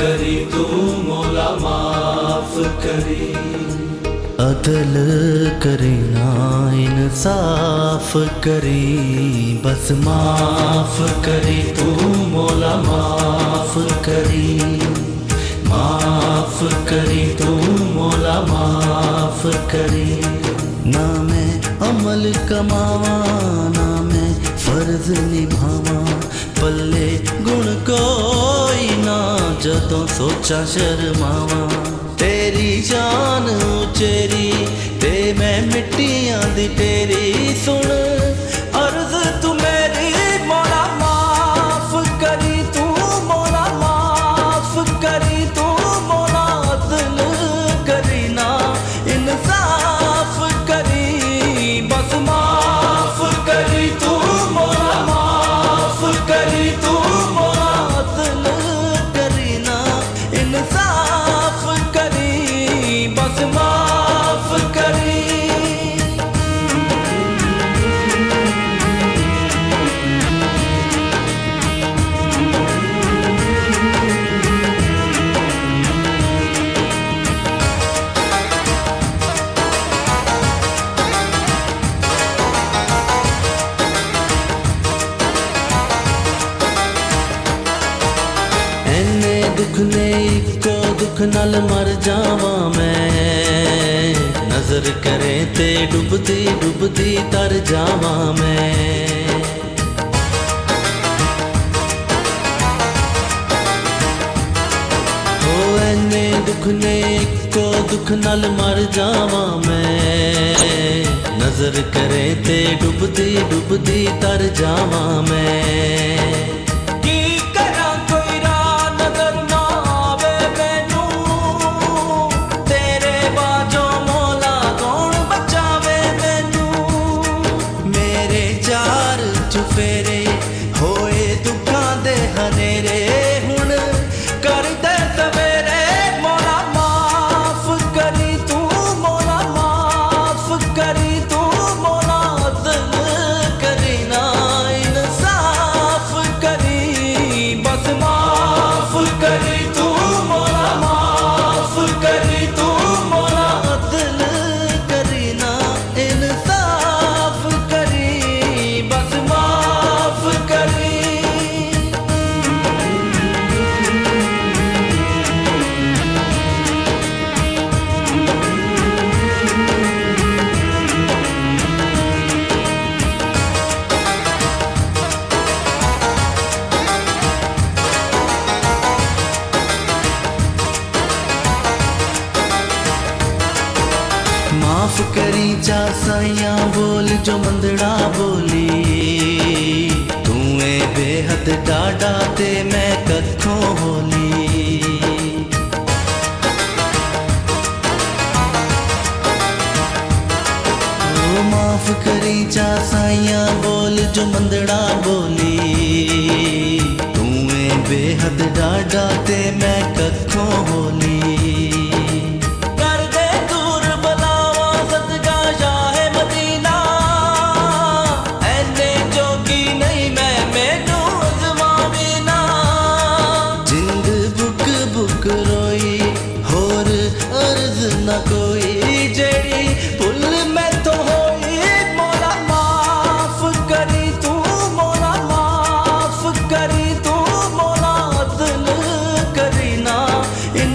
کری تو مولا معاف کری۔ عدل کرنا، انصاف کری، بس معاف کری، تو مولا معاف کری معاف کری، تو مولا معاف کری۔ نہ میں عمل کماوا نہ میں فرض نبھاوا پلے گن کوئی نہ، جدوں سوچا شرماوا تیری جان اچیری تے میں مٹیاں دی تیری سن ਦੁੱਖ ਨੇ ਇੱਕੋ ਦੁੱਖ ਨਾਲ ਮਰ ਜਾਵਾਂ ਮੈਂ ਨਜ਼ਰ ਕਰੇ ਤੇ ਡੁੱਬਦੀ ਡੁੱਬਦੀ ਤਰ ਜਾਵਾਂ ਮੈਂ ਓ ਐਨੇ ਦੁੱਖ ਨੇ ਇੱਕੋ ਦੁੱਖ ਨਾਲ ਮਰ ਜਾਵਾਂ ਮੈਂ ਨਜ਼ਰ ਕਰੇ ਤੇ ਡੁੱਬਦੀ ਡੁੱਬਦੀ ਤਰ ਜਾਵਾਂ ਮੈਂ کری جا سائیاں بول جو مندڑا بولی تویں بے حد ڈاڈا تے میں کتھوں بولی معاف کری جا سائیاں بول جو مندڑا بولی تویں بے حد ڈاڈا تے میں کتھوں بولی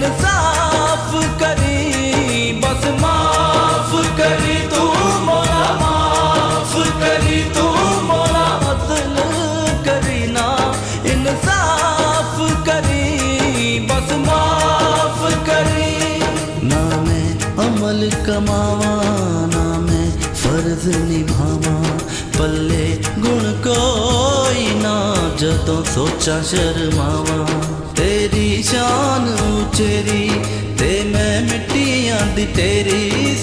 انصاف کری، بس معاف کری تو مولا، معاف کری تو مولا، عدل کری انصاف کری، بس معاف کری۔ نام عمل کماوا میں فرض نبھاوا پلے گن کوئی نہ جدو سوچا شرماوا ਸ਼ਾਨ ਉਚੇਰੀ ਤੇ ਮੈਂ ਮਿੱਟੀਆਂ ਦੀ ਤੇਰੀ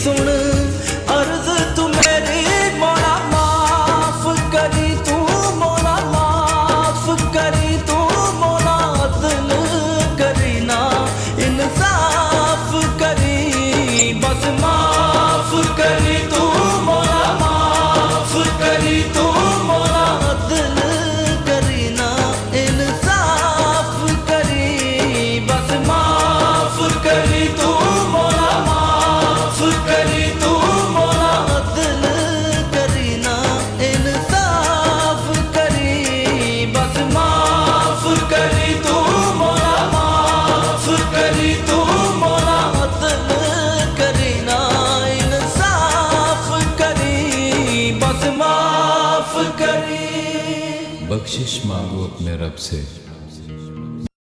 بخشش مانگو اپنے رب سے۔